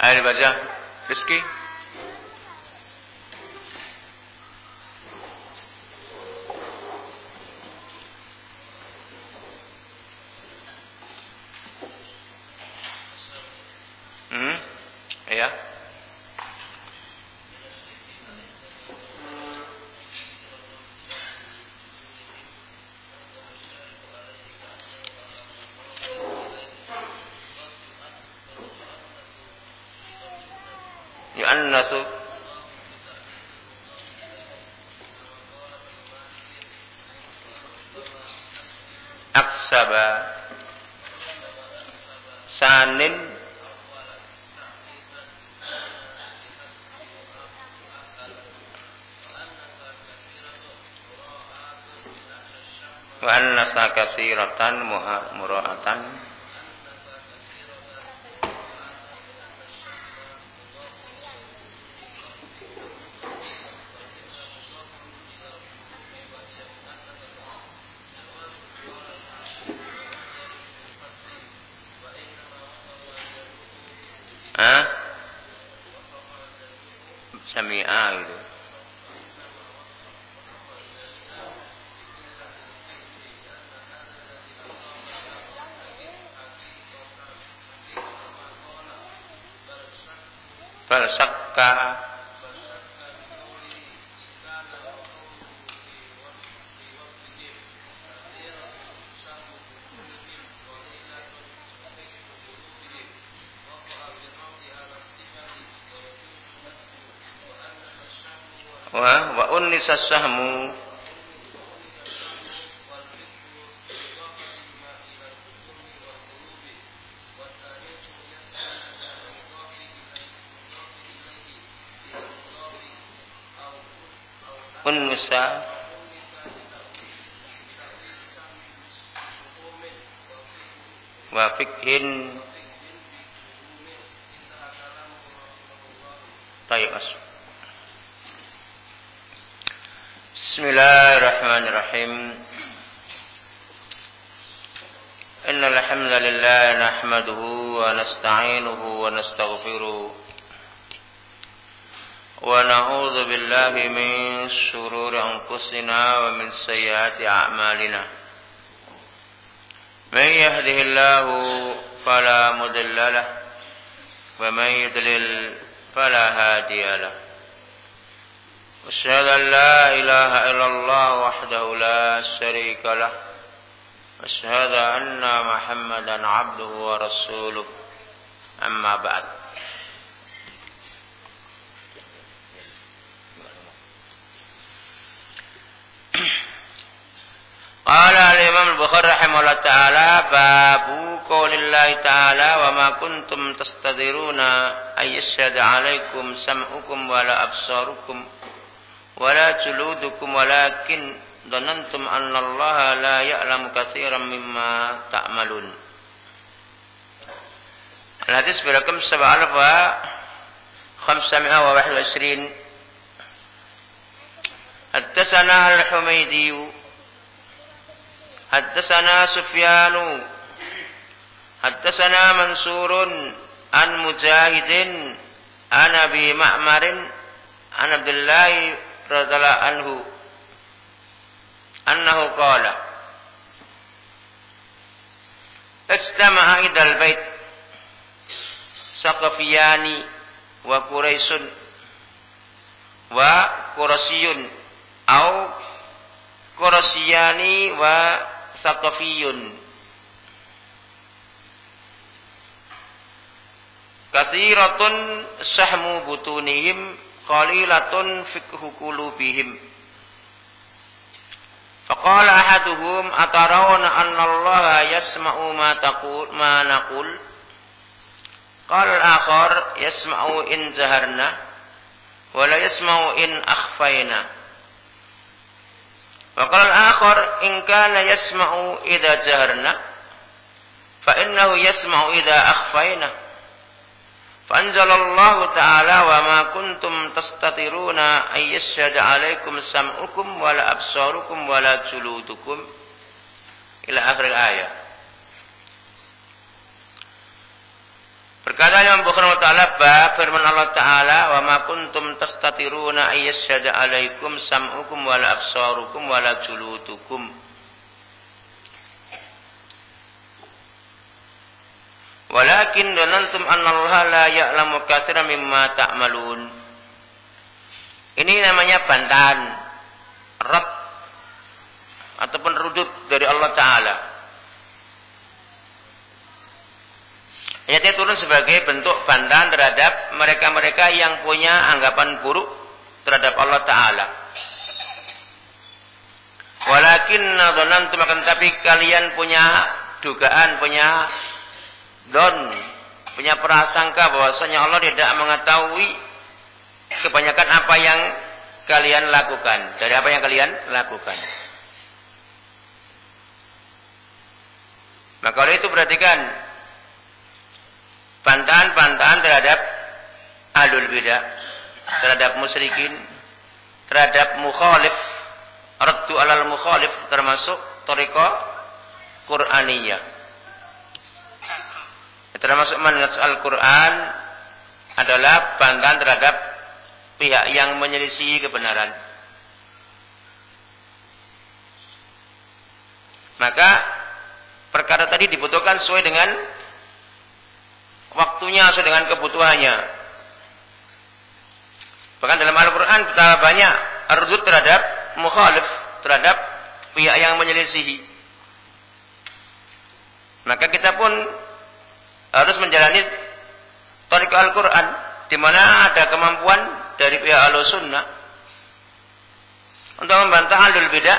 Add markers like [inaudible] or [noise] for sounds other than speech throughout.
Ayo baca. Rizki. Hmm? Iya. Yu'annasu aksaba sanin wa annasa katsiratan mura'atan Hah? Sami'a gitu. Falsakka wa wa unnisa sahmu wa fikhin Tayyib as. Bismillahirrahmanirrahim. إن الحمد لله نحمده ونستعينه ونستغفره ونعوذ بالله من شرور أنفسنا ومن سيئات أعمالنا من يهده الله فلا مضل له ومن يضلل فلا هادي له. أشهد أن لا إله إلا الله وحده لا شريك له. أشهد أن محمدا عبده ورسوله. أما بعد. قال الإمام البخاري رحمه الله تعالى باب قول الله تعالى وما كنتم تستدرون أن يشهد عليكم سمعكم ولا أبصاركم ولا جلودكم ولكن ظننتم أن الله لا يعلم كثيرا مما تعملون. الحديث برقم سبع ألف وخمسمائة وواحد وعشرين. حدثنا الحميدي حدثنا سفيان حدثنا منصور عن مجاهد عن ابي معمر عن عبد الله رضي الله عنه انه قال اجتمع إلى البيت سقفيان وقريش وقرسي أو قرسيان و Sakafiyun Kathiratun sahmu butunihim Qalilatun fikhu kulubihim Faqala ahaduhum atarawna anna Allah yasma'u ma taqul ma naqul? Qala al-akhar yasma'u in zaharna wa la yasma'u in akhfayna وقال الآخر إن كان يسمع إذا جهرنا فإنه يسمع إذا أخفينا. فأنزل الله تعالى وما كنتم تستطيرون أن يشهد عليكم سمعكم ولا أبصاركم ولا جلودكم. إلى آخر الآية. Berkata Imam Bukhari wa ta'ala firman Allah Ta'ala, "Wa ma kuntum tastatiruna ayyasyhada 'alaikum sam'ukum wala absarukum wala juludukum." Walakin dhanantum anna Allah la ya'lamu katsiran mimma ta'malun. Ini namanya bantahan Rabb ataupun rudud dari Allah Ta'ala. Ayatnya turun sebagai bentuk bantahan terhadap mereka-mereka yang punya anggapan buruk terhadap Allah Ta'ala. Walakin nadonantum akan tapi kalian punya dugaan, punya don, punya prasangka bahwasanya Allah tidak mengetahui kebanyakan apa yang kalian lakukan. Dari apa yang kalian lakukan. Maka oleh itu perhatikan bantahan-bantahan terhadap ahlul bidah, terhadap musyrikin, terhadap mukhalif, raddu alal mukhalif termasuk tariqah Qur'aniyah. Termasuk manhaj Al-Qur'an adalah bantahan terhadap pihak yang menyelisih kebenaran. Maka perkara tadi dibutuhkan sesuai dengan waktunya sesuai dengan kebutuhannya. Bahkan dalam Al-Quran betapa banyak rudut terhadap mukhalif, terhadap pihak yang menyelisihi. Maka kita pun harus menjalani tarik Al-Quran di mana ada kemampuan dari pihak Al-Sunnah untuk membantah alul bidah,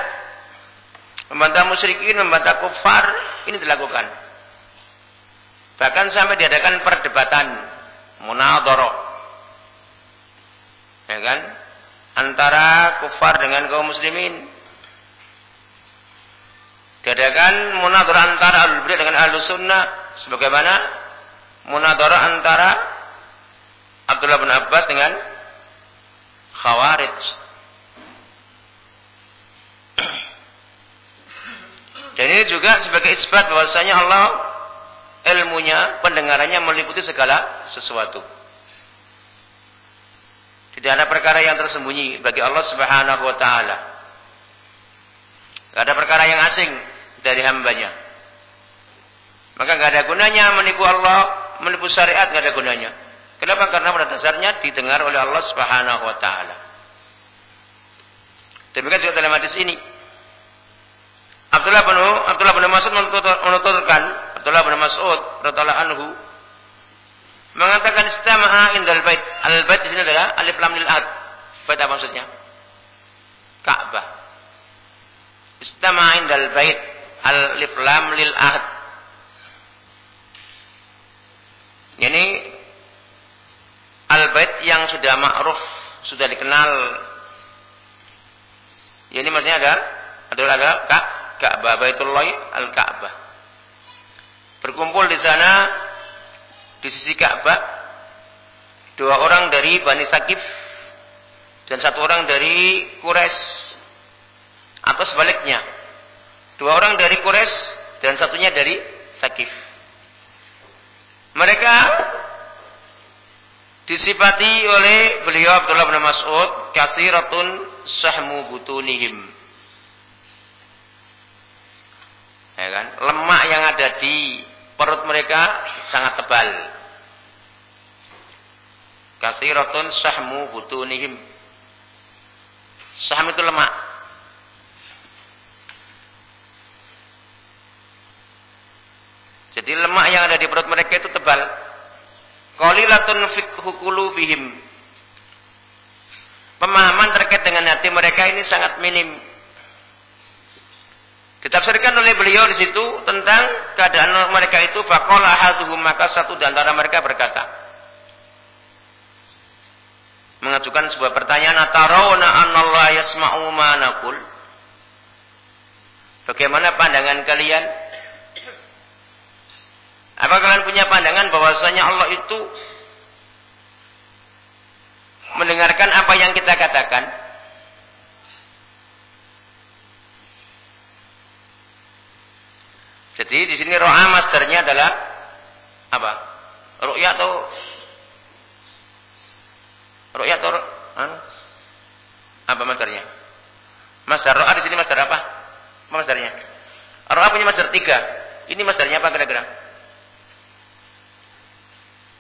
membantah musyrikin, membantah kufar, ini dilakukan. Bahkan sampai diadakan perdebatan munadhara. Ya kan? Antara kufar dengan kaum muslimin. Diadakan munadhara antara ahlul bidah dengan ahlus sunnah sebagaimana munadhara antara Abdullah bin Abbas dengan Khawarij. Dan ini juga sebagai isbat bahwasanya Allah ilmunya, pendengarannya meliputi segala sesuatu. Tidak ada perkara yang tersembunyi bagi Allah Subhanahu wa taala. Tidak ada perkara yang asing dari hambanya. Maka nggak ada gunanya menipu Allah, menipu syariat nggak ada gunanya. Kenapa? Karena pada dasarnya didengar oleh Allah Subhanahu wa taala. Demikian juga dalam hadis ini. Abdullah bin Abdullah bin Mas'ud menuturkan Abdullah bin Mas'ud radhiyallahu anhu mengatakan istama'a indal bait. Al bait di sini adalah alif lam lil ahad. Bait apa maksudnya? Ka'bah. Istama'a indal bait. Alif lam lil ahad. Ini al bait yang sudah ma'ruf, sudah dikenal. Ini maksudnya ada adalah ada Ka'bah Baitullah al-Ka'bah berkumpul di sana di sisi Ka'bah dua orang dari Bani Sakif dan satu orang dari Quraisy. Atau sebaliknya dua orang dari Quraisy dan satunya dari Sakif mereka disifati oleh beliau Abdullah bin Mas'ud kasiratun sahmu butunihim. Ya kan? Lemak yang ada di perut mereka sangat tebal. Kathiratun sahmu butunihim. Sahm itu lemak. Jadi lemak yang ada di perut mereka itu tebal. Qalilatun fikhu bihim. Pemahaman terkait dengan hati mereka ini sangat minim. Ditafsirkan oleh beliau di situ tentang keadaan mereka itu faqala ahaduhum maka satu di antara mereka berkata mengajukan sebuah pertanyaan atarawna anallah yasma'u ma naqul Bagaimana pandangan kalian? Apa kalian punya pandangan bahwasanya Allah itu mendengarkan apa yang kita katakan? Jadi di sini ro'a masternya adalah apa? Ru'ya atau Ru'ya atau apa masternya Masdar ro'a di sini masdar apa? Apa masdarnya? Ro'a punya masdar tiga. Ini masdarnya apa kira-kira?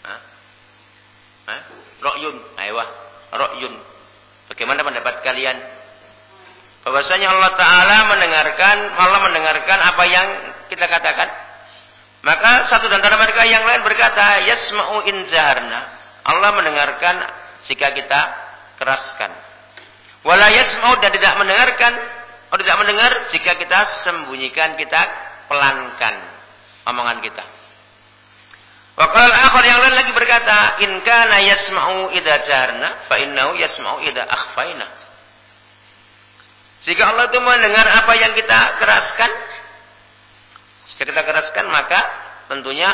Hah? Hah? Ro'yun. Ah, iya, Aywa. Ro'yun. Bagaimana pendapat kalian? Bahwasanya Allah Ta'ala mendengarkan, Allah mendengarkan apa yang kita katakan. Maka satu dan antara mereka yang lain berkata, Yasma'u in zaharna. Allah mendengarkan jika kita keraskan. Wala yasma'u dan tidak mendengarkan, atau tidak mendengar jika kita sembunyikan, kita pelankan omongan kita. Wakal akhir yang lain lagi berkata, "In kana yasma'u idza jarna, fa innahu yasma'u idza akhfaina." Jika Allah itu mendengar apa yang kita keraskan, jika kita keraskan maka tentunya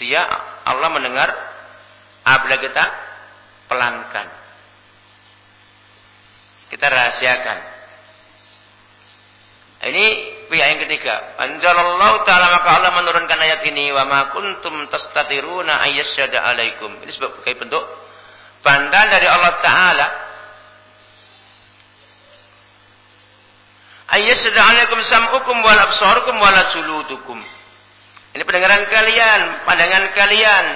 dia Allah mendengar apabila kita pelankan. Kita rahasiakan. Ini pihak yang ketiga. Anjalallahu ta'ala maka Allah menurunkan ayat ini. Wa ma kuntum tastatiruna ayyasyada alaikum. Ini sebagai bentuk bantahan dari Allah Ta'ala. Ayyasyada alaikum sam'ukum wal absarukum wal juludukum. Ini pendengaran kalian, pandangan kalian,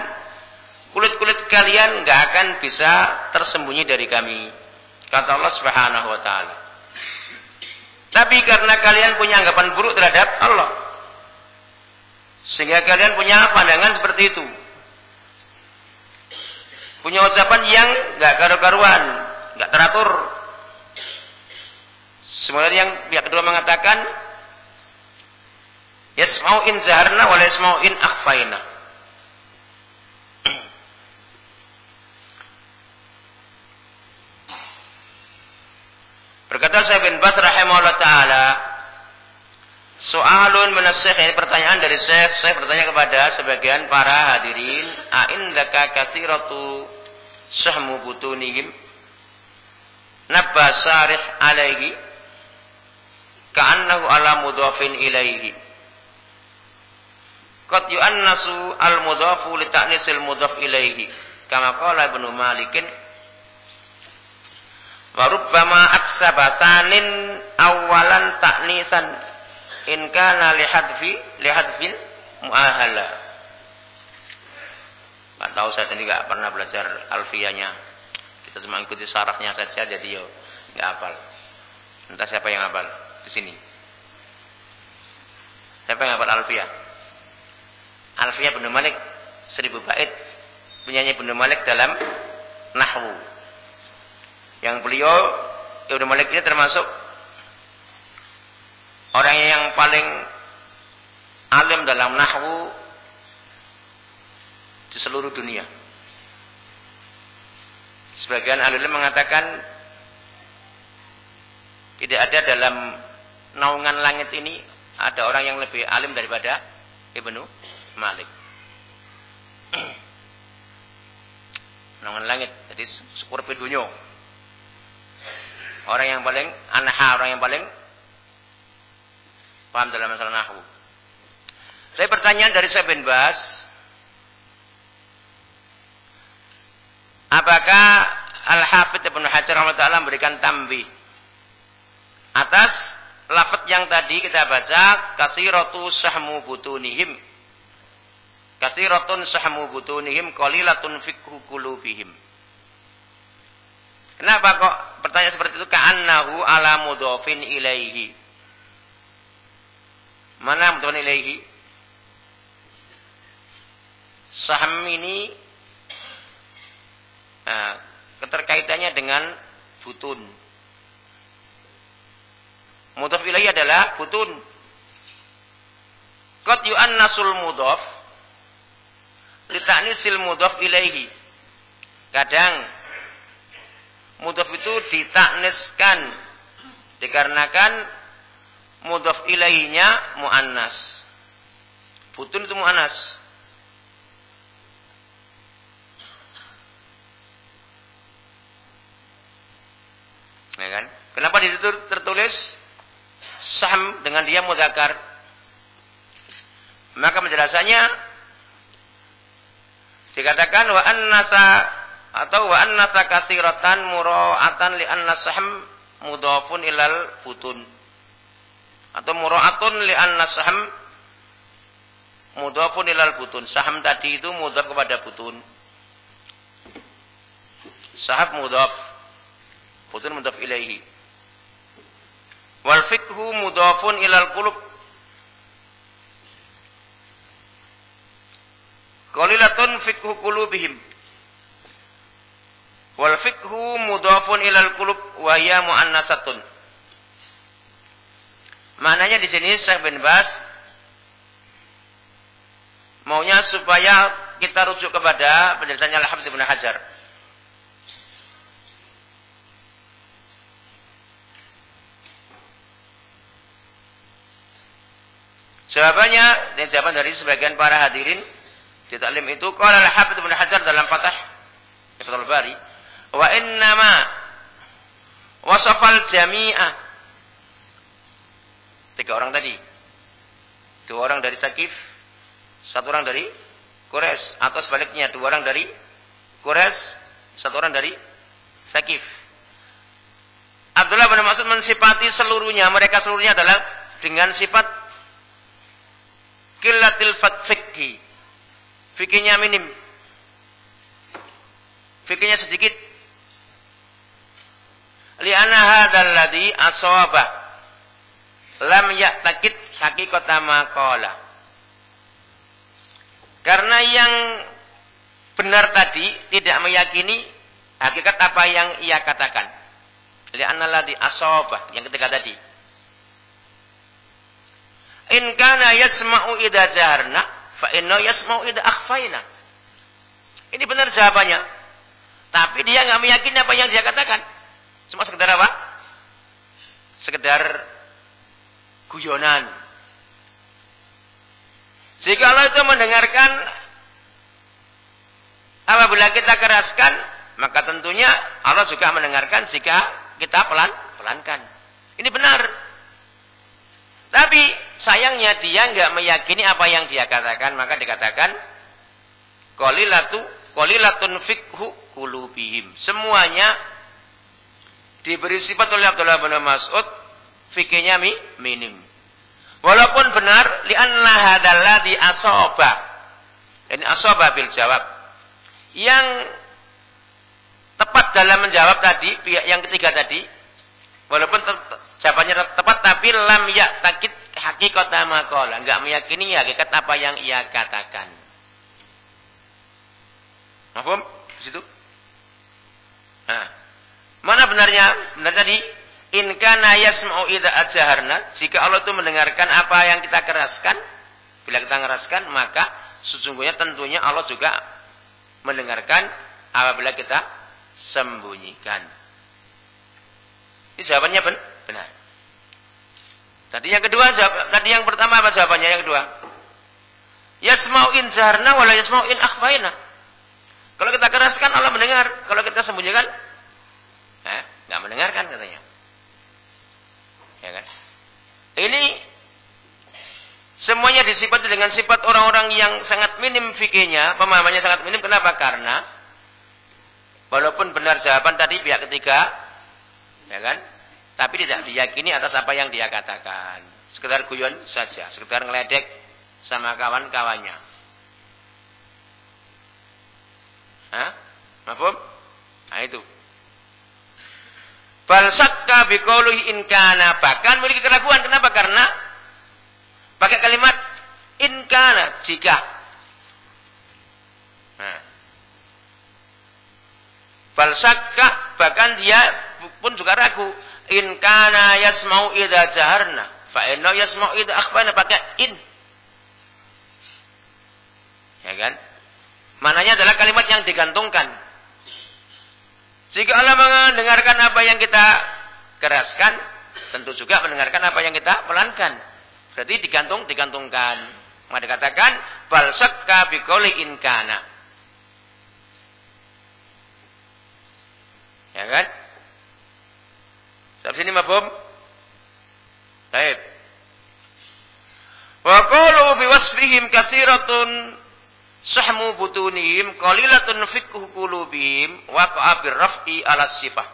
kulit-kulit kalian nggak akan bisa tersembunyi dari kami. Kata Allah Subhanahu wa taala. Tapi karena kalian punya anggapan buruk terhadap Allah. Sehingga kalian punya pandangan seperti itu. Punya ucapan yang gak karu-karuan, gak teratur. Sebenarnya yang pihak kedua mengatakan, Yasmau in zaharna wa yasmau in akhfaina. Berkata Syekh bin Bas rahimahullah taala, Soalun menasih ini pertanyaan dari Syekh. Syekh bertanya kepada sebagian para hadirin, "A'indaka katsiratu sahmu butunihim?" Nabba sarih alaihi ka'annahu ala mudhafin ilaihi. Qad yu'annasu al-mudhafu li ta'nisil mudhaf ilaihi. Kama qala Ibnu Malikin Warubbama aksaba sanin awalan taknisan in kana lihadfi lihadfin muahala. Enggak tahu saya tadi enggak pernah belajar alfiyahnya. Kita cuma ikuti sarafnya saja jadi yo enggak hafal. Entah siapa yang hafal di sini. Siapa yang hafal alfiyah? Alfiyah bin Malik seribu bait penyanyi bin Malik dalam nahwu. Yang beliau Ibnu Malik ini termasuk orang yang paling alim dalam nahwu di seluruh dunia. Sebagian ahli mengatakan tidak ada dalam naungan langit ini ada orang yang lebih alim daripada Ibnu Malik. [clears throat] naungan langit, jadi sekurpe dunia. Orang yang paling anha, orang yang paling paham dalam masalah nahwu. Saya pertanyaan dari Syekh bin Bas. Apakah Al-Hafidh Ibn Hajar Allah memberikan tambi atas lafaz yang tadi kita baca kathiratu sahmu butunihim kathiratun sahmu butunihim qalilatun fikhu qulubihim Kenapa kok bertanya seperti itu? Ka'annahu ala mudhafin ilaihi. Mana mudhafin ilaihi? Saham ini nah, keterkaitannya dengan butun. Mudhaf ilaihi adalah butun. Qad yu'annasul mudhaf lita'nisil mudhaf ilaihi. Kadang mudhaf itu ditakniskan dikarenakan mudhaf ilaihinya muannas. Butun itu muannas. Ya kan? Kenapa di situ tertulis saham dengan dia mudakar? Maka penjelasannya dikatakan wa annasa atau wa annasa katsiratan mura'atan li anna sahm mudhafun ilal butun. Atau mura'atun li'anna saham mudhafun ilal butun. Saham tadi itu mudhaf kepada butun. Sahab mudhaf. Butun mudhaf ilaihi. Wal fikhu mudhafun ilal qulub. Qalilatun fikhu qulubihim. Wal fikhu mudhafun ilal qulub wa hiya muannasatun. Maknanya di sini Syekh bin Bas maunya supaya kita rujuk kepada penjelasannya Al-Habib bin Hajar. Jawabannya, dan jawaban dari sebagian para hadirin di taklim itu, kalau Al-Habib bin Hajar dalam Fatah Fathul Bari, wa innama wasafal jami'ah Tiga orang tadi. Dua orang dari Sakif, satu orang dari Quraisy atau sebaliknya dua orang dari Quraisy, satu orang dari Sakif. Abdullah bin Mas'ud mensifati seluruhnya, mereka seluruhnya adalah dengan sifat killatil fikhi. Fikihnya minim. Fikihnya sedikit. Li'anna hadzal ladzi asaba lam ya'takid hakikata maqala. Karena yang benar tadi tidak meyakini hakikat apa yang ia katakan. Li'anna ladhi asabah yang ketiga tadi. In kana yasma'u idza jaharna fa inna yasma'u idza akhfaina. Ini benar jawabannya. Tapi dia nggak meyakini apa yang dia katakan. Cuma sekedar apa? Sekedar guyonan. Jika Allah itu mendengarkan apabila kita keraskan, maka tentunya Allah juga mendengarkan jika kita pelan pelankan. Ini benar. Tapi sayangnya dia nggak meyakini apa yang dia katakan, maka dikatakan kolilatu kolilatun fikhu kulubihim. Semuanya diberi sifat oleh Abdullah bin Mas'ud fikihnya mi, minim. Walaupun benar li'anna hadalladzi asaba. Ini asaba bil jawab. Yang tepat dalam menjawab tadi, pihak yang ketiga tadi, walaupun jawabannya tepat tapi lam ya takit hakikat maqala, enggak meyakini hakikat apa yang ia katakan. Mahfum? Situ? Nah, mana benarnya? Benar tadi In kana yasma'u idza ajaharna, jika Allah itu mendengarkan apa yang kita keraskan, bila kita keraskan, maka sesungguhnya tentunya Allah juga mendengarkan apabila kita sembunyikan. Ini jawabannya benar. Tadi yang kedua, tadi yang pertama apa jawabannya yang kedua? Yasma'u in zaharna wala yasma'u in akhfaina. Kalau kita keraskan Allah mendengar, kalau kita sembunyikan, eh, nggak mendengarkan katanya. Ya kan? Ini semuanya disifati dengan sifat orang-orang yang sangat minim fikihnya, pemahamannya sangat minim. Kenapa? Karena walaupun benar jawaban tadi pihak ketiga, ya kan? Tapi tidak diyakini atas apa yang dia katakan. Sekedar guyon saja, sekedar ngeledek sama kawan-kawannya. Hah? Mafhum? Nah itu. Bal sakka biqaulihi in kana bahkan memiliki keraguan kenapa? Karena pakai kalimat in kana jika. Nah. Bal sakka bahkan dia pun juga ragu in kana yasmau idza jaharna fa inna yasmau idza akhfana pakai in. Ya kan? Mananya adalah kalimat yang digantungkan. Jika Allah mendengarkan apa yang kita keraskan, tentu juga mendengarkan apa yang kita pelankan. Berarti digantung, digantungkan. Maka dikatakan, bal sakka biqoli inkana. Ya kan? Sampai sini mabum? Baik. Wa qalu biwasfihim katsiratun sahmu butunihim qalilatun fikhu qulubihim waqa'a birraf'i ala sifah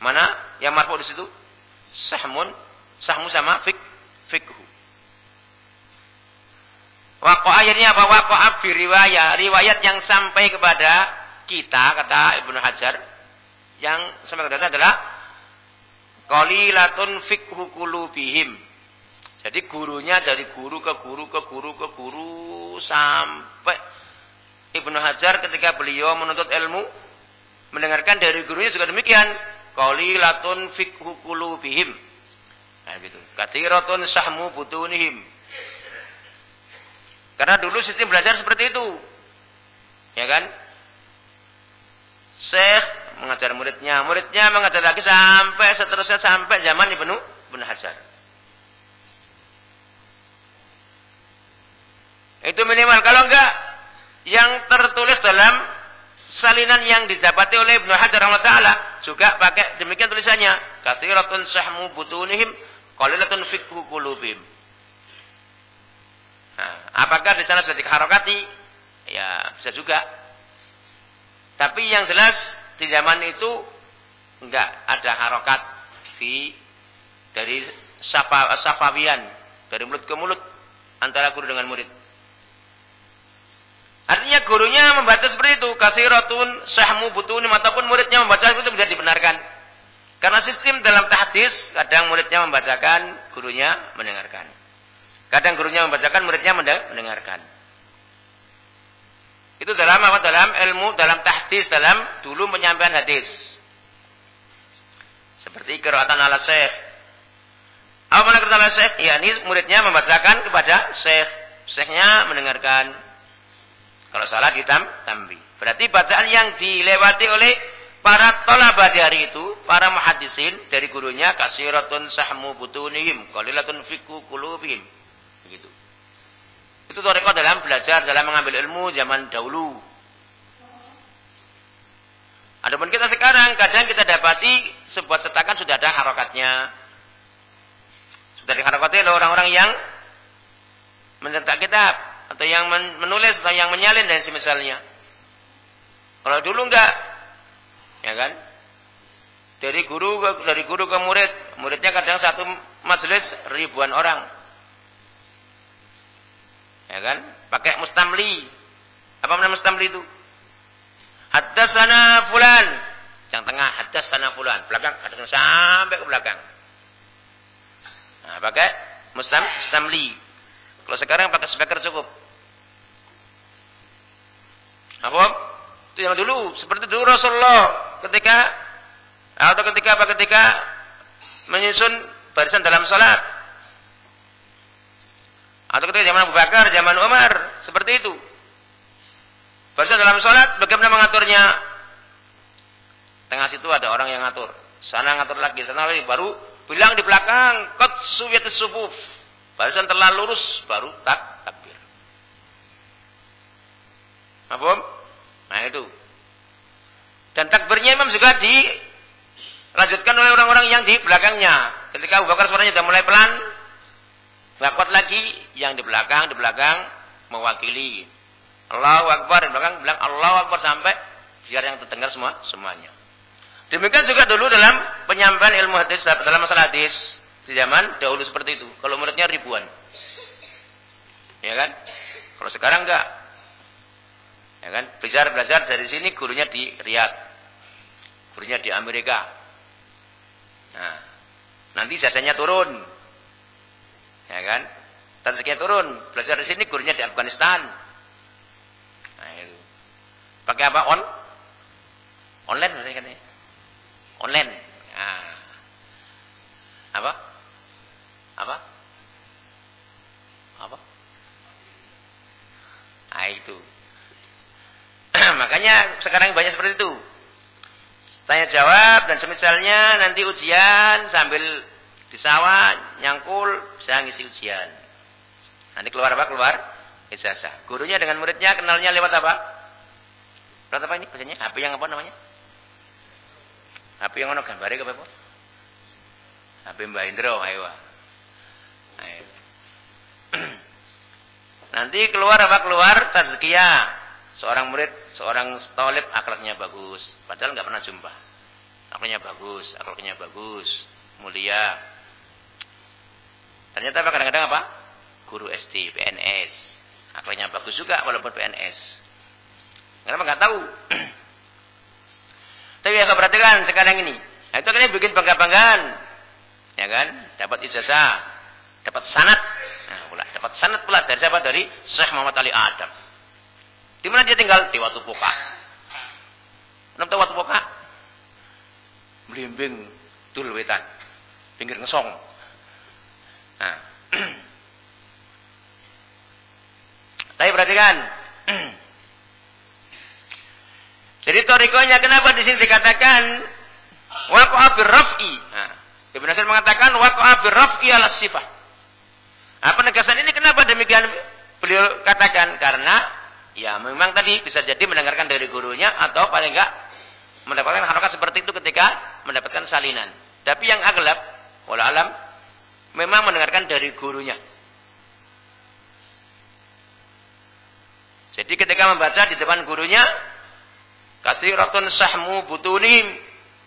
Mana yang marfu di situ? Sahmun, sahmu sama fik, fikhu. Waqa'a ayatnya apa? Waqa'a fi riwayat. Riwayat yang sampai kepada kita, kata Ibnu Hajar. Yang sampai kepada adalah Qalilatun fikhu kulubihim. Jadi gurunya dari guru ke guru ke guru ke guru sampai Ibnu Hajar ketika beliau menuntut ilmu mendengarkan dari gurunya juga demikian. Qalilatun fikhu kulubihim. Nah gitu. Katiratun sahmu butunihim. Karena dulu sistem belajar seperti itu. Ya kan? Syekh mengajar muridnya, muridnya mengajar lagi sampai seterusnya sampai zaman Ibnu Ibnu Hajar. Itu minimal. Kalau enggak, yang tertulis dalam salinan yang didapati oleh Ibnu Hajar Allah Ta'ala juga pakai demikian tulisannya. Kathiratun sahmu butunihim qalilatun fikhu kulubim. Nah, apakah di sana sudah diharokati? Ya, bisa juga. Tapi yang jelas di zaman itu enggak ada harokat di dari safa, safawian dari mulut ke mulut antara guru dengan murid. Artinya gurunya membaca seperti itu, kasiratun sahmu butuni ataupun muridnya membaca itu bisa dibenarkan. Karena sistem dalam tahdis kadang muridnya membacakan, gurunya mendengarkan. Kadang gurunya membacakan, muridnya mendengarkan. Itu dalam apa? Dalam ilmu, dalam tahdis, dalam dulu penyampaian hadis. Seperti kiraatan ala syekh. Apa mana kiraatan ala syekh? Ya, ini muridnya membacakan kepada syekh. Syekhnya mendengarkan. Kalau salah ditam, tambi. Berarti bacaan yang dilewati oleh para tolabah di hari itu, para muhadisin dari gurunya kasiratun sahmu butunihim, qalilatun fikhu kulubihim. Itu toreko dalam belajar, dalam mengambil ilmu zaman dahulu. Adapun kita sekarang, kadang kita dapati sebuah cetakan sudah ada harokatnya. Sudah diharokati oleh orang-orang yang mencetak kitab. Atau yang menulis, atau yang menyalin dan semisalnya. Kalau dulu enggak. Ya kan? Dari guru ke, dari guru ke murid. Muridnya kadang satu majelis ribuan orang. Ya kan? Pakai mustamli. Apa namanya mustamli itu? sana fulan. Yang tengah sana fulan. Belakang haddatsana sampai ke belakang. Nah, pakai mustam mustamli. Kalau sekarang pakai speaker cukup. Apa? Itu yang dulu. Seperti dulu Rasulullah ketika atau ketika apa ketika menyusun barisan dalam salat atau ketika zaman Abu Bakar, zaman Umar, seperti itu. Barisan dalam sholat, bagaimana mengaturnya? Tengah situ ada orang yang ngatur. Sana ngatur lagi, sana lagi. Baru bilang di belakang, kot suwiyat sufuf. Barisan telah lurus, baru tak takbir. Apa? Nah itu. Dan takbirnya imam juga dilanjutkan oleh orang-orang yang di belakangnya. Ketika Abu Bakar suaranya sudah mulai pelan, Wakot lagi yang di belakang, di belakang mewakili. Allahu Akbar, di belakang bilang Allahu Akbar sampai biar yang terdengar semua semuanya. Demikian juga dulu dalam penyampaian ilmu hadis dalam masalah hadis di zaman dahulu seperti itu. Kalau muridnya ribuan. Ya kan? Kalau sekarang enggak. Ya kan? Belajar belajar dari sini gurunya di Riyadh. Gurunya di Amerika. Nah, nanti jasanya turun. Ya kan? Tazkiyah turun. Belajar di sini gurunya di Afghanistan. Nah, itu. Pakai apa? On? Online kan katanya. Online. Nah. Apa? Apa? Apa? Nah, itu. [clears throat] Makanya sekarang banyak seperti itu. Tanya jawab dan semisalnya nanti ujian sambil di sawah nyangkul bisa ngisi ujian. Nanti keluar apa? Keluar ijazah. Gurunya dengan muridnya kenalnya lewat apa? Lewat apa ini biasanya? HP yang apa namanya? HP yang mana gambarnya apa? HP Mbak Indro, ayo. [clears throat] Nanti keluar apa? Keluar tazkiyah. Seorang murid, seorang stolib akhlaknya bagus. Padahal nggak pernah jumpa. Akhlaknya bagus, akhlaknya bagus, mulia. Ternyata apa kadang-kadang apa? Guru SD, PNS. Akhlaknya bagus juga walaupun PNS. Kenapa nggak tahu? [clears throat] Tapi ya perhatikan sekarang ini. Nah, itu kan bikin bangga-banggaan. Ya kan? Dapat ijazah, dapat sanat. Nah, pula dapat sanat pula dari siapa? Dari Syekh Muhammad Ali Adam. Di mana dia tinggal? Di Watu Poka. Kenapa tahu Watu Poka? Melimbing tul wetan. Pinggir ngesong. Nah. Tapi perhatikan. Jadi torikonya kenapa di sini dikatakan waqa'a birraf'i? Nah, Ibnu Nasir mengatakan waqa'a birraf'i ala sifah. Apa penegasan ini kenapa demikian beliau katakan? Karena ya memang tadi bisa jadi mendengarkan dari gurunya atau paling enggak mendapatkan harokat seperti itu ketika mendapatkan salinan. Tapi yang aglab, wala alam, memang mendengarkan dari gurunya. Jadi ketika membaca di depan gurunya, Kasiratun sahmu butunim.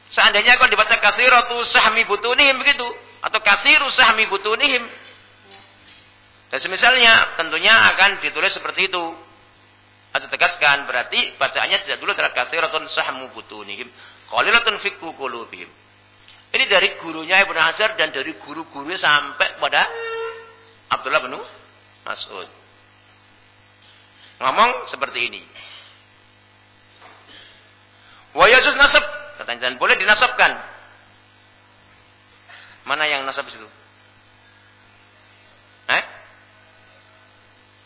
Seandainya kalau dibaca kasiratu sahmi butunihim begitu. Atau kasiru sahmi butunihim. Dan semisalnya tentunya akan ditulis seperti itu. Atau tegaskan berarti bacaannya tidak dulu adalah kasiratun sahmu butunihim. Qalilatun fikku kulubihim. Ini dari gurunya Ibnu Hajar dan dari guru-gurunya sampai pada Abdullah bin Mas'ud. Ngomong seperti ini. Wa yajuz nasab. Katanya dan boleh dinasabkan. Mana yang nasab itu? Eh?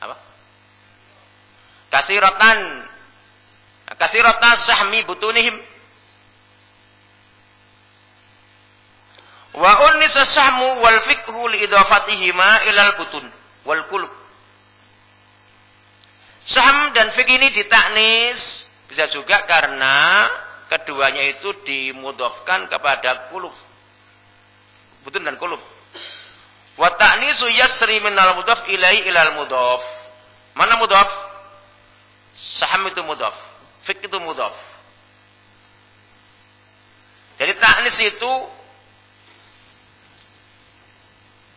Apa? Kasiratan. Kasiratan sahmi butunihim. Wa unnisa sahmu wal fikhu li idafatihima ilal butun wal kulub. Sahm dan fikih ini ditaknis bisa juga karena keduanya itu dimudofkan kepada kulub. Butun dan kulub. Wa ta'nisu yasri minal mudaf ilai ilal mudaf. Mana mudaf? Saham itu mudaf. Fik itu mudaf. Jadi ta'nis itu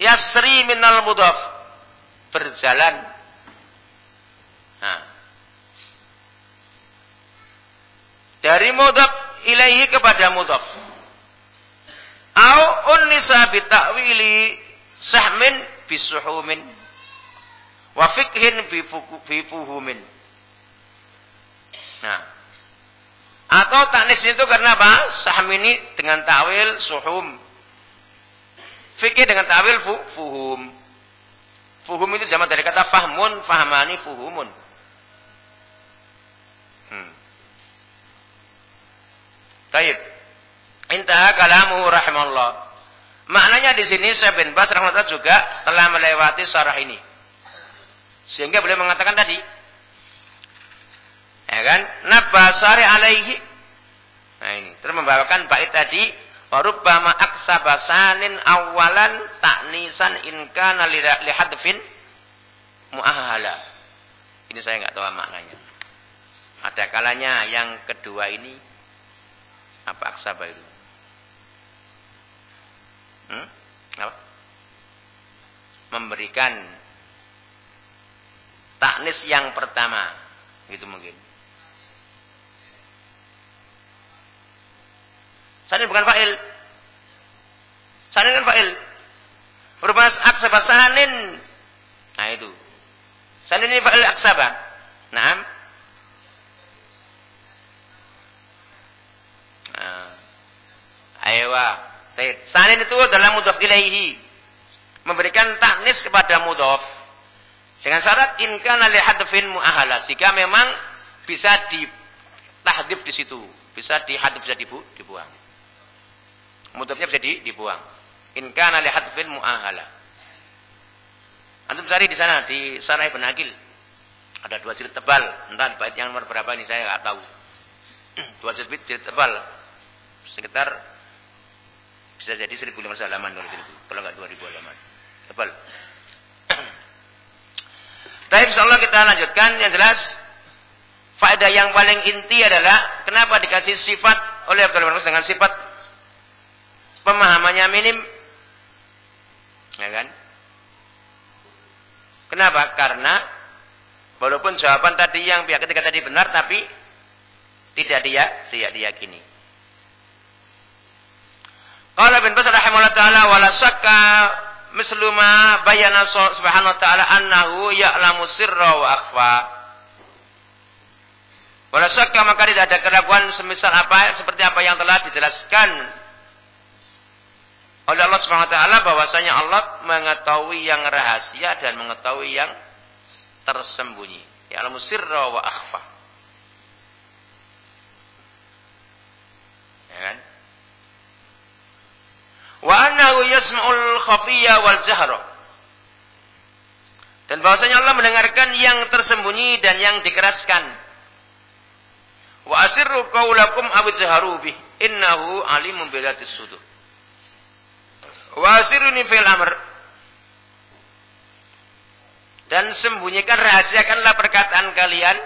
yasri minal mudaf. Berjalan. Nah. Dari mudhaf ilaihi kepada mudhaf. Au unnisa bita'wili sahmin bisuhumin. Wa fikhin bifuhumin. Nah. Atau taknis itu karena apa? Saham ini dengan ta'wil suhum. Fikih dengan ta'wil fu, fuhum. Fuhum itu zaman dari kata fahmun, fahmani, fuhumun. Hmm. Taib. Intaha kalamu rahimahullah. Maknanya di sini Syekh bin Bas rahimahullah juga telah melewati syarah ini. Sehingga boleh mengatakan tadi. Ya kan? Nabasari alaihi. Nah ini. Terus membawakan bait tadi. Warubbama aksabasanin awalan taknisan inkana lihadfin mu'ahala. Ini saya nggak tahu maknanya. Ada kalanya yang kedua ini apa aksaba itu? Hmm? Apa? Memberikan taknis yang pertama. Gitu mungkin. Sanin bukan fa'il. Sanin kan fa'il. Berubah aksaba sanin. Nah itu. Sanin ini fa'il aksaba. Nah, Aywa. Sanin itu adalah mudhaf ilaihi. Memberikan taknis kepada mudhaf. Dengan syarat in kana muahala. Jika memang bisa ditahdif di situ. Bisa dihadif, bisa dibu, dibuang. Mudhafnya bisa di, dibuang. In kana li hadfin muahala. Antum cari di sana di Sarah Ibn Agil. Ada dua jilid tebal. Entah bait yang nomor berapa ini saya nggak tahu. [clears throat] dua jilid jilid tebal. Sekitar bisa jadi 1500 halaman kalau itu. Kalau enggak 2000 halaman. Tebal. [clears throat] Tapi insyaallah kita lanjutkan yang jelas faedah yang paling inti adalah kenapa dikasih sifat oleh Abdul Rahman dengan sifat pemahamannya minim. Ya kan? Kenapa? Karena walaupun jawaban tadi yang pihak ketiga tadi benar tapi tidak dia tidak diyakini. Qala bin Basr rahimahullah taala wala syakka mislu ma bayana subhanahu wa ta'ala annahu ya'lamu sirra wa akhfa. Wala syakka maka tidak ada keraguan semisal apa seperti apa yang telah dijelaskan oleh Allah Subhanahu wa taala bahwasanya Allah mengetahui yang rahasia dan mengetahui yang tersembunyi. Ya'lamu sirra wa akhfa. Ya kan? Wa annahu yasma'ul khafiyya wal jahra. Dan bahwasanya Allah mendengarkan yang tersembunyi dan yang dikeraskan. Wa asirru qaulakum aw jaharu bih innahu alimun bi sudur. Wa asiruni fil amr. Dan sembunyikan rahasiakanlah perkataan kalian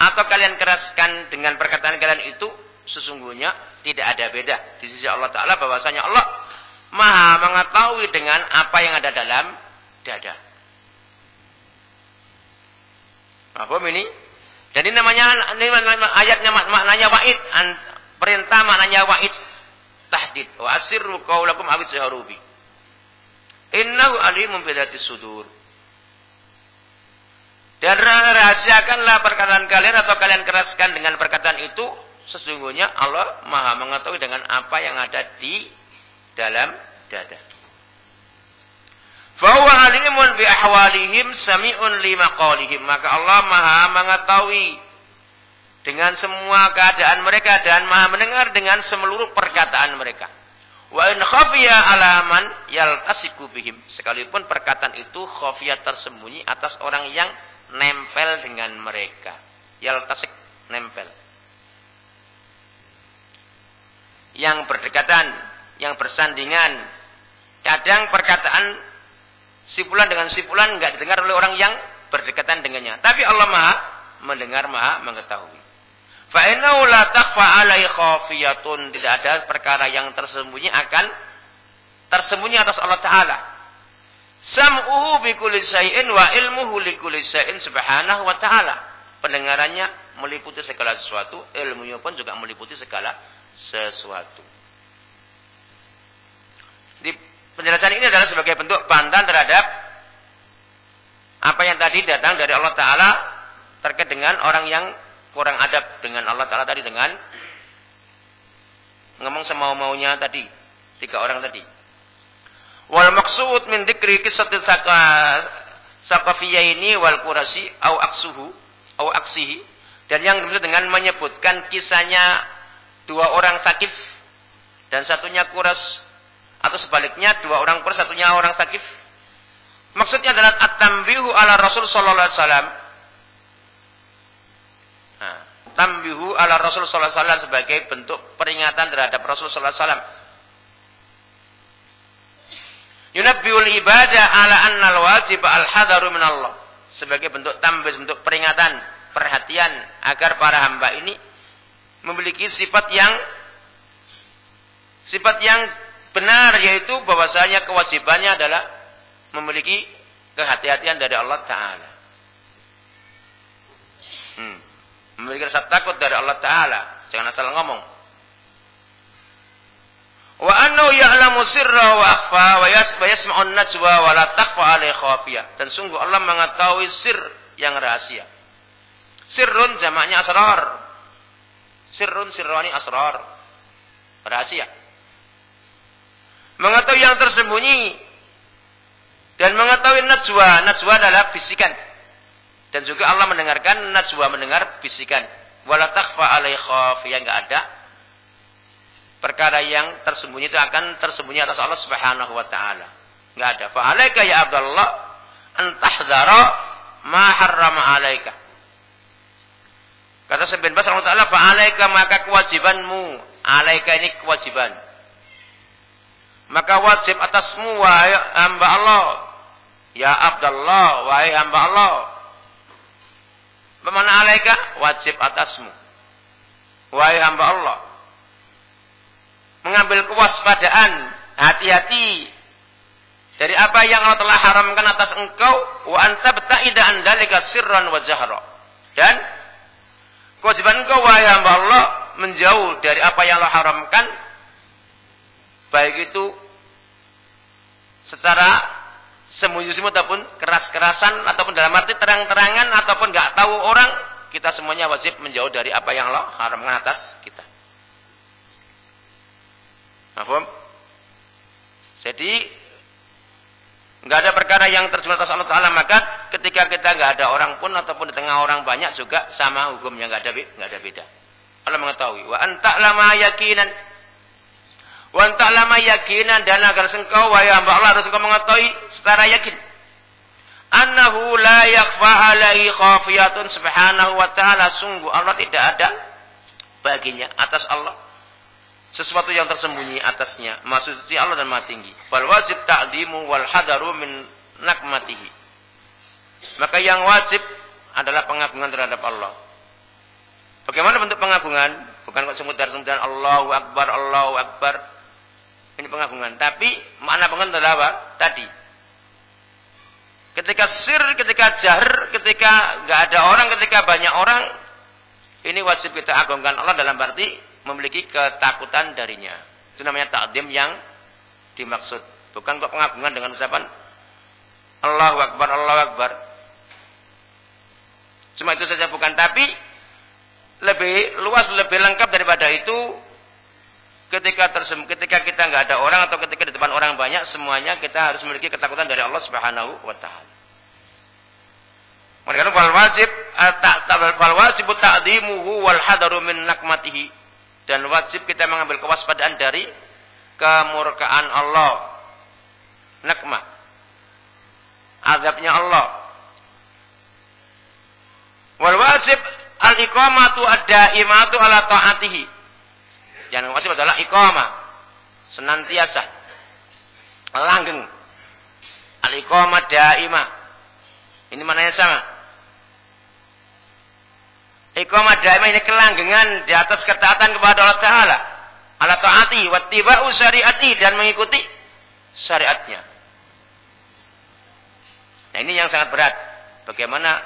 atau kalian keraskan dengan perkataan kalian itu sesungguhnya tidak ada beda di sisi Allah Ta'ala bahwasanya Allah maha mengetahui dengan apa yang ada dalam dada. Apa ini? Jadi namanya ini ayatnya maknanya wa'id. Perintah maknanya wa'id. Tahdid. Wa asirru qawlakum awid zaharubi. Innahu alimun bidati sudur. Dan rahasiakanlah perkataan kalian atau kalian keraskan dengan perkataan itu Sesungguhnya Allah maha mengetahui dengan apa yang ada di dalam dada. Fahuwa alimun bi ahwalihim sami'un lima qawlihim. Maka Allah maha mengetahui dengan semua keadaan mereka dan maha mendengar dengan seluruh perkataan mereka. Wa in khafiya alaman yaltasiku bihim. Sekalipun perkataan itu khafiyah tersembunyi atas orang yang nempel dengan mereka. Yaltasik nempel. yang berdekatan, yang bersandingan. Kadang perkataan sipulan dengan sipulan enggak didengar oleh orang yang berdekatan dengannya. Tapi Allah Maha mendengar, Maha mengetahui. Fa innahu la khafiyatun. Tidak ada perkara yang tersembunyi akan tersembunyi atas Allah taala. Sam'uhu bi kulli syai'in wa ilmuhu li kulli syai'in subhanahu wa ta'ala. Pendengarannya meliputi segala sesuatu, ilmunya pun juga meliputi segala sesuatu. Di penjelasan ini adalah sebagai bentuk bantahan terhadap apa yang tadi datang dari Allah Ta'ala terkait dengan orang yang kurang adab dengan Allah Ta'ala tadi dengan ngomong semau-maunya tadi. Tiga orang tadi. Wal maksud min dzikri qissatil ini wal Qurasi au aksuhu au aksihi dan yang dimaksud dengan menyebutkan kisahnya dua orang sakif dan satunya kuras atau sebaliknya dua orang kuras satunya orang sakif maksudnya adalah at-tambihu ala Rasul sallallahu alaihi wasallam tambihu ala Rasul sallallahu alaihi wasallam sebagai bentuk peringatan terhadap Rasul sallallahu alaihi wasallam yunabbiul ibadah ala annal wajib al hadaru min Allah sebagai bentuk tambah bentuk peringatan perhatian agar para hamba ini memiliki sifat yang sifat yang benar yaitu bahwasanya kewajibannya adalah memiliki kehati-hatian dari Allah Taala. Hmm. Memiliki rasa takut dari Allah Taala. Jangan asal ngomong. Wa annahu ya'lamu sirra wa akhfa wa yasma'un najwa wa la takhfa alaihi khafiyah. Dan sungguh Allah mengetahui sir yang rahasia. Sirrun jamaknya asrar. Sirrun sirrani asrar. Rahasia. Mengetahui yang tersembunyi. Dan mengetahui najwa. Najwa adalah bisikan. Dan juga Allah mendengarkan najwa mendengar bisikan. Wala takhfa alaih yang enggak ada. Perkara yang tersembunyi itu akan tersembunyi atas Allah Subhanahu wa taala. Enggak ada. Fa alaika ya Abdullah antahdara ma harrama alaika. Kata bin Bas rahimahullah fa'alaika maka kewajibanmu. Alaika ini kewajiban. Maka wajib atasmu wahai hamba Allah. Ya Abdullah wahai hamba Allah. Bagaimana alaika? Wajib atasmu. Wahai hamba Allah. mengambil kewaspadaan, hati-hati dari apa yang Allah telah haramkan atas engkau wa anta beta'ida an dalika sirran wa jahra. Dan kewajiban engkau wahai hamba Allah menjauh dari apa yang Allah haramkan baik itu secara sembunyi-sembunyi ataupun keras-kerasan ataupun dalam arti terang-terangan ataupun nggak tahu orang kita semuanya wajib menjauh dari apa yang Allah haramkan atas kita. Mahfum? Jadi nggak ada perkara yang terjemah atas Allah Taala maka ketika kita nggak ada orang pun ataupun di tengah orang banyak juga sama hukumnya nggak ada nggak ada beda. Allah mengetahui wa anta lama yakinan wa anta lama yakinan dan agar engkau wahai hamba Allah harus engkau mengetahui secara yakin annahu la yakfa alaihi khafiyatun subhanahu wa ta'ala sungguh Allah tidak ada baginya atas Allah sesuatu yang tersembunyi atasnya. Maksudnya Allah dan Maha Tinggi. Fal wajib ta'dimu wal hadaru min nakmatihi. Maka yang wajib adalah pengagungan terhadap Allah. Bagaimana bentuk pengagungan? Bukan kok semudar-semudar Allahu Akbar, Allahu Akbar. Ini pengagungan. Tapi makna pengagungan adalah apa? Tadi. Ketika sir, ketika jahar, ketika nggak ada orang, ketika banyak orang, ini wajib kita agungkan Allah dalam arti memiliki ketakutan darinya. Itu namanya takdim yang dimaksud. Bukan kok pengagungan dengan ucapan Allahu Akbar, Allahu Akbar. Cuma itu saja bukan. Tapi lebih luas, lebih lengkap daripada itu ketika tersem, ketika kita nggak ada orang atau ketika di depan orang banyak semuanya kita harus memiliki ketakutan dari Allah Subhanahu wa taala. Mereka wal wajib fal wajib ta'dimuhu wal hadaru min nakmatihi dan wajib kita mengambil kewaspadaan dari kemurkaan Allah. Nakmah. Azabnya Allah. Wal wajib al-iqamatu ad-daimatu ala ta'atihi. Yang wajib adalah iqamah. Senantiasa. Langgeng. Al-iqamah daimah. Ini mananya sama. Iqamah daimah ini kelanggengan di atas ketaatan kepada Allah Ta'ala. Ala ta'ati wa tiba'u syariati dan mengikuti syariatnya. Nah ini yang sangat berat. Bagaimana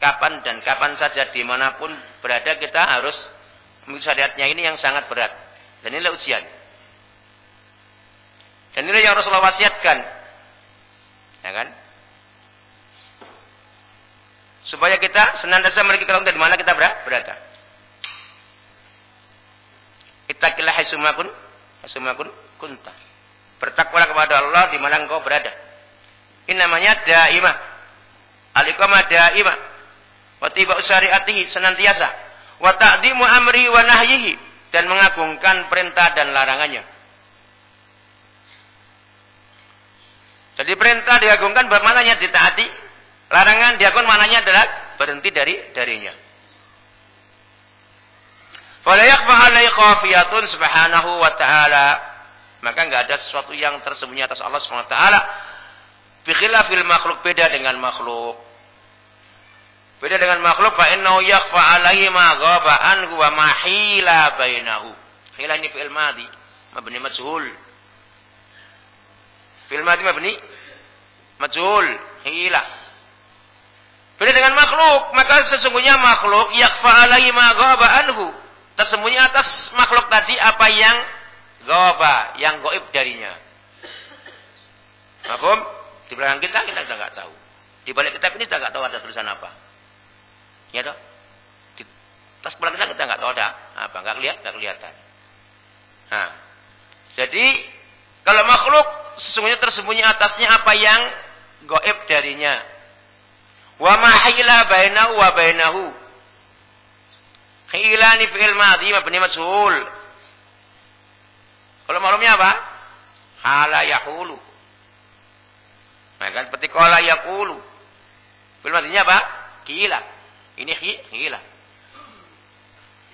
kapan dan kapan saja di mana pun berada kita harus mengikuti syariatnya ini yang sangat berat. Dan inilah ujian. Dan inilah yang Rasulullah wasiatkan. Ya kan? Supaya kita senantiasa memiliki ketakutan di mana kita berada. Ittaqillah haitsumakun haitsumakun kunta. Bertakwalah kepada Allah di mana engkau berada. Ini namanya daimah. Al-iqamah daimah. Wa tibau syariatihi senantiasa. Wa ta'dimu amri wa nahyihi dan mengagungkan perintah dan larangannya. Jadi perintah diagungkan bermaknanya ditaati, Larangan diakun mananya adalah berhenti dari darinya. Khafiyatun subhanahu wa ta'ala. Maka enggak ada sesuatu yang tersembunyi atas Allah Subhanahu wa taala. Fi khilafil makhluk beda dengan makhluk. Beda dengan makhluk fa innahu yakfa alaihi ma ghaba anhu wa ma hila bainahu. Hila ini fi'il madhi mabni majhul. Fi'il madhi mabni majhul, hila. Beda dengan makhluk, maka sesungguhnya makhluk yakfa alaihi ma ghaba anhu. Tersembunyi atas makhluk tadi apa yang ghaba, yang goib darinya. Mahfum? Di belakang kita kita sudah nggak tahu. Di balik kitab ini kita nggak tahu ada tulisan apa. Ya toh? Di tas belakang kita kita nggak tahu ada apa, nggak lihat, nggak kelihatan. Nah, jadi kalau makhluk sesungguhnya tersembunyi atasnya apa yang goib darinya. Wa ma hila bainahu wa bainahu. Hilani fi'il madhi mabni majhul. Kalau maklumnya apa? Hala yahulu. Nah kan seperti. Fi'il madhinya apa? Kila. Ini hila.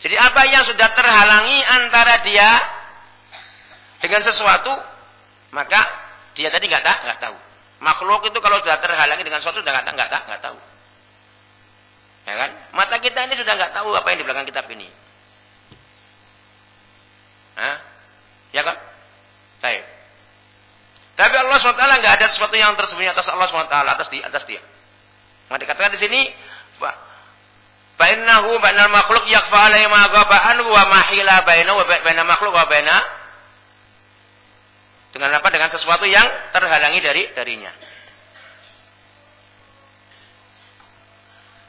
Jadi apa yang sudah terhalangi antara dia dengan sesuatu, maka dia tadi nggak tahu, nggak tahu. Makhluk itu kalau sudah terhalangi dengan sesuatu sudah nggak nggak nggak tahu. Ya kan? Mata kita ini sudah nggak tahu apa yang di belakang kitab ini. Hah? Ya kan? SWT nggak ada sesuatu yang tersembunyi atas Allah SWT atas dia atas dia. Nah dikatakan di sini Bainahu bainal makhluk yakfa alaihi ma ghaba anhu wa mahila bainahu wa bainal makhluk wa baina dengan apa? Dengan sesuatu yang terhalangi dari darinya.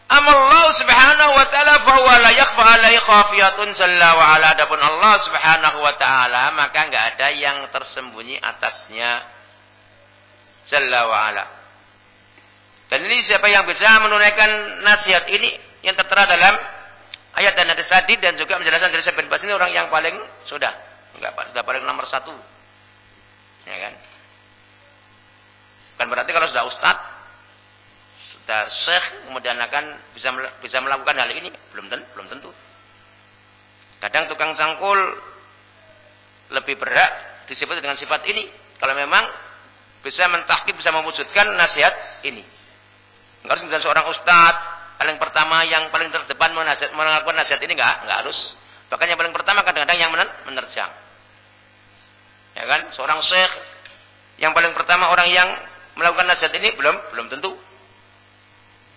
Amallahu subhanahu wa ta'ala fahuwa la yakfa alaihi khafiyatun jalla wa ala. Adapun Allah subhanahu wa ta'ala maka enggak ada yang tersembunyi atasnya jalla wa ala. Dan ini siapa yang bisa menunaikan nasihat ini yang tertera dalam ayat dan hadis tadi dan juga menjelaskan dari Syekh Bas ini orang yang paling sudah enggak Pak, sudah paling nomor satu. Ya kan? Kan berarti kalau sudah ustaz, sudah syekh, kemudian akan bisa bisa melakukan hal ini belum tentu, belum tentu. Kadang tukang cangkul lebih berat disebut dengan sifat ini kalau memang bisa mentahkib bisa mewujudkan nasihat ini. Enggak harus kemudian seorang ustadz paling pertama yang paling terdepan menasihat, melakukan nasihat ini enggak, enggak harus. Bahkan yang paling pertama kadang-kadang yang menerjang. Ya kan? Seorang syekh yang paling pertama orang yang melakukan nasihat ini belum belum tentu.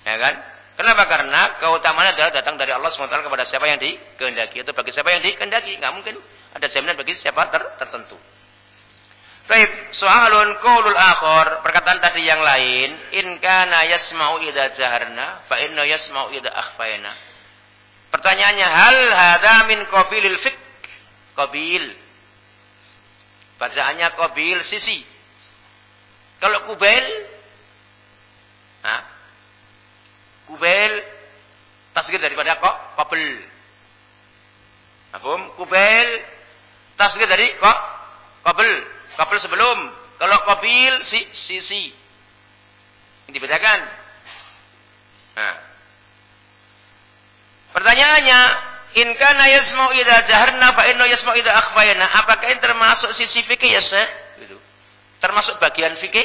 Ya kan? Kenapa? Karena keutamaan adalah datang dari Allah SWT kepada siapa yang dikehendaki. Itu bagi siapa yang dikehendaki. Enggak mungkin ada jaminan bagi siapa ter tertentu. Baik, soalun qaulul akhor, perkataan tadi yang lain, in kana yasma'u idza jaharna, fa inna yasma'u idza akhfayna. Pertanyaannya, hal hadza min qabilil fik? Qabil. Bacaannya qabil sisi. Kalau kubail, nah, kubail tasgir daripada kok qabel. Paham? Kubail tasgir dari kok qabel. Kapil sebelum. Kalau kabil si sisi. Ini dibedakan. Nah. Pertanyaannya, in kana yasma'u idza jaharna fa inna yasma'u idza akhfayna. Apakah ini termasuk sisi fikih ya, Syekh? Gitu. Termasuk bagian fikih?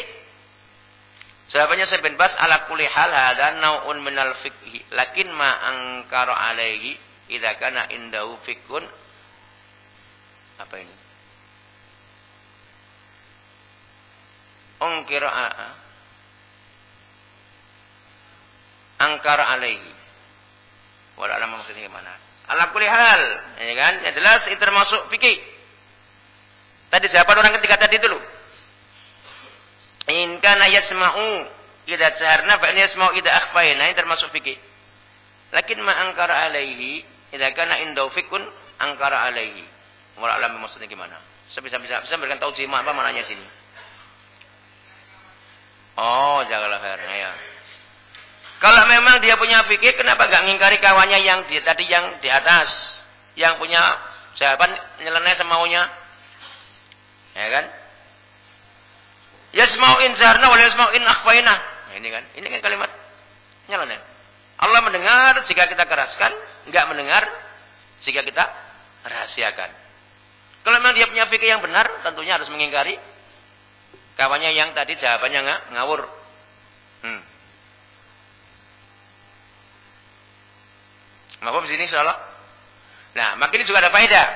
Jawabannya saya bin Bas ala kulli hal hadza naun minal fikhi lakin ma angkara alaihi idza kana indahu fikun apa ini? Ungkira angkar alaihi. Wala alam maksudnya gimana? Ala kulli hal. Ya kan? Ya jelas itu termasuk fikih. Tadi jawaban orang ketiga tadi dulu. In kana yasma'u idza saharna fa in yasma'u idza akhfayna. Ini termasuk fikih. Lakin ma angkara alaihi idza kana indau fikun angkara alaihi. Wala alam maksudnya gimana? Saya bisa bisa bisa berikan tahu apa mananya sini Oh, jagalah khairnya ya. Kalau memang dia punya fikir, kenapa gak ngingkari kawannya yang di, tadi yang di atas, yang punya jawaban nyeleneh semaunya, ya kan? Yasma'u in zarna wal yasma'u in akhfaina. Nah, ini kan, ini kan kalimat nyeleneh. Allah mendengar jika kita keraskan, enggak mendengar jika kita rahasiakan. Kalau memang dia punya fikir yang benar, tentunya harus mengingkari Kawannya yang tadi jawabannya nggak ngawur. Hmm. Maaf di sini salah. Nah, makin juga ada faedah.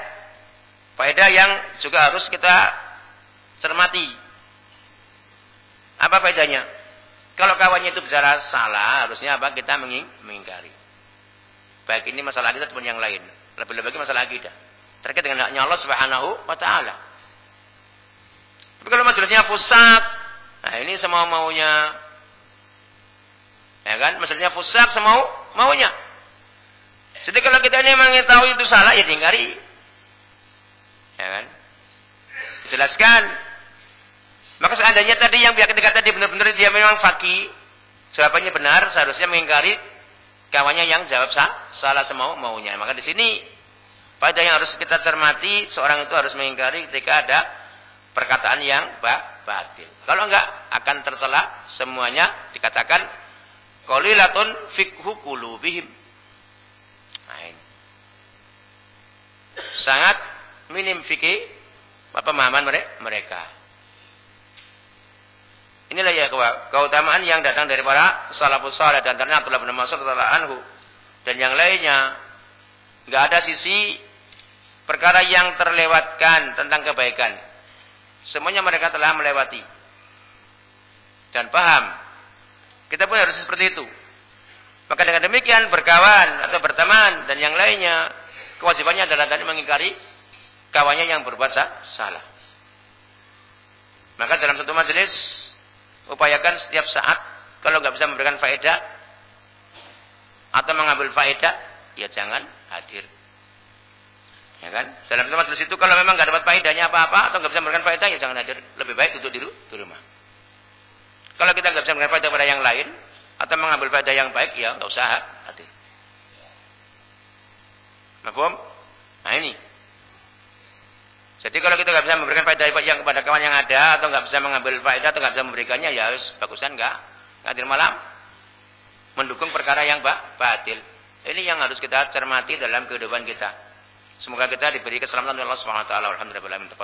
Faedah yang juga harus kita cermati. Apa faedahnya? Kalau kawannya itu bicara salah, harusnya apa? Kita mengingkari. Baik ini masalah kita ataupun yang lain. Lebih-lebih masalah kita. Terkait dengan haknya Allah Subhanahu wa taala. Tapi kalau majelisnya fusak, nah ini semau maunya. Ya kan? Maksudnya fusak semau maunya. Jadi kalau kita ini mengetahui itu salah, ya tinggali. Ya kan? Jelaskan. Maka seandainya tadi yang pihak ketiga tadi benar-benar dia memang fakih, jawabannya benar, seharusnya mengingkari kawannya yang jawab sah, salah semau maunya. Maka di sini pada yang harus kita cermati, seorang itu harus mengingkari ketika ada perkataan yang batil. Kalau enggak akan tertolak semuanya dikatakan qalilatun fikhu qulubihim. Nah. Sangat minim fikih pemahaman mereka. Inilah ya keutamaan yang datang dari para salafus saleh dan ternyata Abdullah bin Mas'ud anhu dan yang lainnya. Enggak ada sisi perkara yang terlewatkan tentang kebaikan Semuanya mereka telah melewati. dan paham. Kita pun harus seperti itu. Maka dengan demikian berkawan atau berteman dan yang lainnya kewajibannya adalah tadi mengingkari kawannya yang berbuat salah. Maka dalam satu majelis upayakan setiap saat kalau nggak bisa memberikan faedah atau mengambil faedah ya jangan hadir. Ya kan? Dalam majelis itu kalau memang nggak dapat faedahnya apa-apa atau nggak bisa memberikan faedah ya jangan hadir. Lebih baik duduk di rumah. Kalau kita nggak bisa memberikan faedah pada yang lain, atau mengambil faedah yang baik ya nggak usah hati. Mahfum? Nah ini. Jadi kalau kita nggak bisa memberikan faedah yang kepada kawan yang ada atau nggak bisa mengambil faedah atau nggak bisa memberikannya ya harus bagusan nggak ngadir malam mendukung perkara yang batil. Ini yang harus kita cermati dalam kehidupan kita. Semoga kita diberi keselamatan oleh Allah Subhanahu wa taala. Alhamdulillah